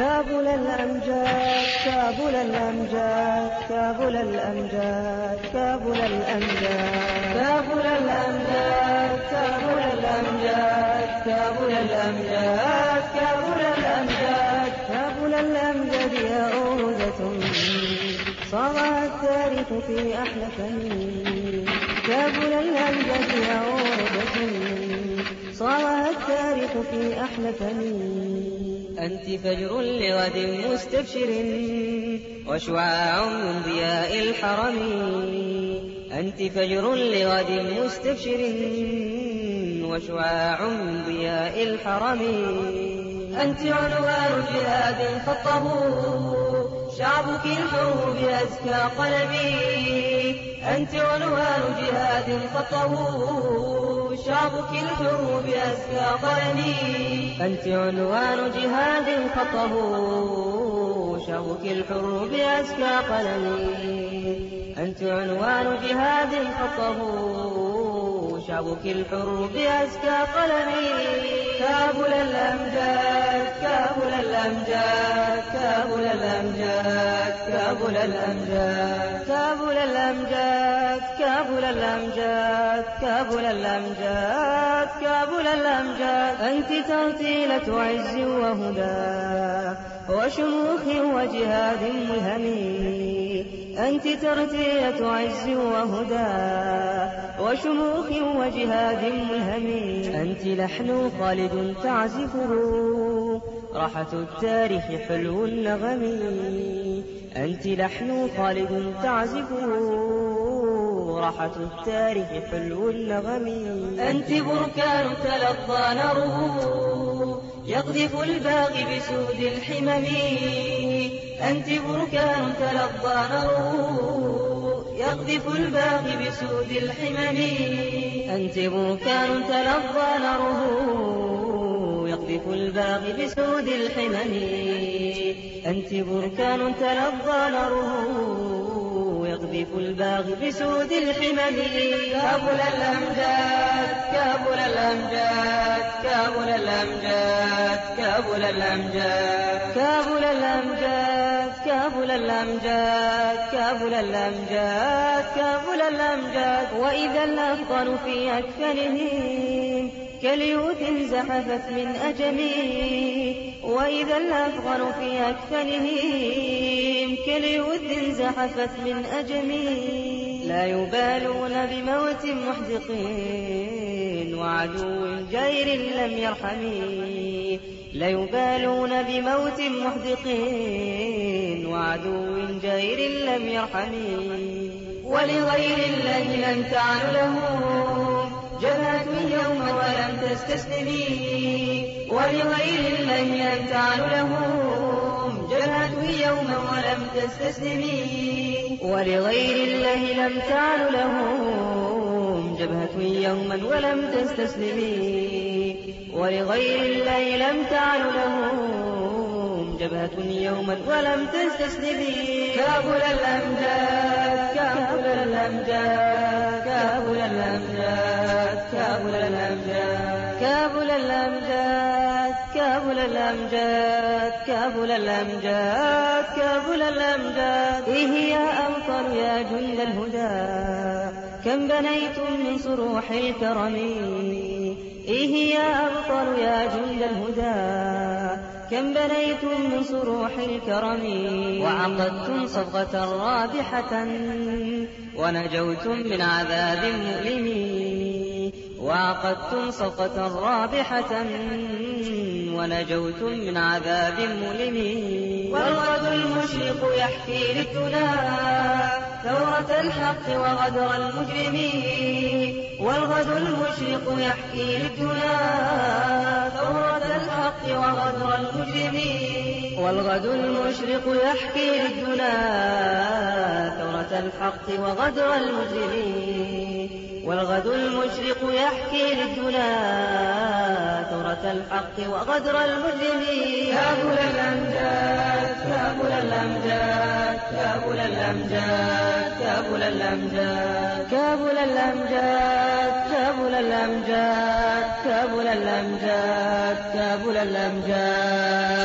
كابل الأمجاد كابل الأمجاد كابل الأمجاد كابل الأمجاد كابل الأمجاد كابل الأمجاد كابل الأمجاد كابل الأمجاد كابل الأمجاد يا أغرودة صاغها التاريخ في أحلى فم كابل الأمجاد يا أغرودة صاغها التاريخ في أحلى فن أنت فجر لغد مستبشر وشعاع من ضياء الحرم. أنت فجر لغد مستبشر وشعاع من ضياء الحرم. أنت عنوان جهاد خطه. شعبك الحر بأزكى قلبي. أنت عنوان جهاد خطه شعبك الحر بأزكى قلمي أنت عنوان جهاد خطه شعبك الحر بأزكى قلمي أنت عنوان جهاد خطه شعبك الحر بأزكى قلمي كابل الأمجاد كابل الأمجاد. كابل الأمجاد كابل الأمجاد كابل الأمجاد كابل الأمجاد كابل الأمجاد. أنت ترتيلة عز وهدى وشموخ وجهاد ملهم أنت ترتيلة عز وهدى وشموخ وجهاد ملهم أنت لحن خالد تعزفه. راحة التاريخ حلو النغم أنت لحن خالد تعزفه راحة التاريخ حلو النغم أنت بركان تلظى ناره. يقذف الباغي بسود الحمم. أنت بركان تلظى ناره. يقذف الباغي بسود الحمم. أنت بركان تلظى ناره. يقذف الباغي بسود الحمم. أنت بركان تلظى ناره يقذف الباغي بسود الحمم. كابل الأمجاد كابل الأمجاد كابل الأمجاد كابل الأمجاد كابل الأمجاد. كابل الأمجاد كابل الأمجاد كابل الأمجاد. وإذا الأفغان في أكفانهم كليوث زحفت من أجم وإذا الأفغان في أكفانهم كليوث زحفت من أجم لا يبالون بموت محدق وعدو جائر لم يرحم لا يبالون بموت محدق وعدو جائر لم يرحم ولغير الله لن تعن لهم جبهة يوما ولم تستسلم ولغير الله لم تعن لهم جبهة يوما ولم تستسلم ولغير الله لم تعن لهم جبهة يوما ولم تستسلم ولغير الله لم تعن لهم جبهة يوما ولم تستسلم. كابل الأمجاد كابل الأمجاد كابل الأمجاد كابل الأمجاد كابل الأمجاد كابل الأمجاد كابل الأمجاد كابل الأمجاد. إيه يا أمطر يا جند الهدى. كم بنيتم من صروح الكرم؟ إيه يا أبطل يا جند الهدى؟ كم بنيتم من صروح الكرم؟ وعقدتم صفقة رابحة ونجوتم من عذاب مؤلم. وعقدتم صفقة رابحة ونجوتم من عذاب مؤلم. المشرق يحكي للدنا ثورة الحق وغدر المجرمين والغد المشرق يحكي للدنا ثورة الحق وغدر المجرمين. والغد المشرق يحكي للدنا ثورة الحق وغدر المجرمين. والغد المشرق يحكي للدنا ثورة الحق وغدر المجرمين. كابل الأمجاد كابل الأمجاد كابل الأمجاد كابل الأمجاد كابل الأمجاد كابل الأمجاد كابل الأمجاد كابل الأمجاد.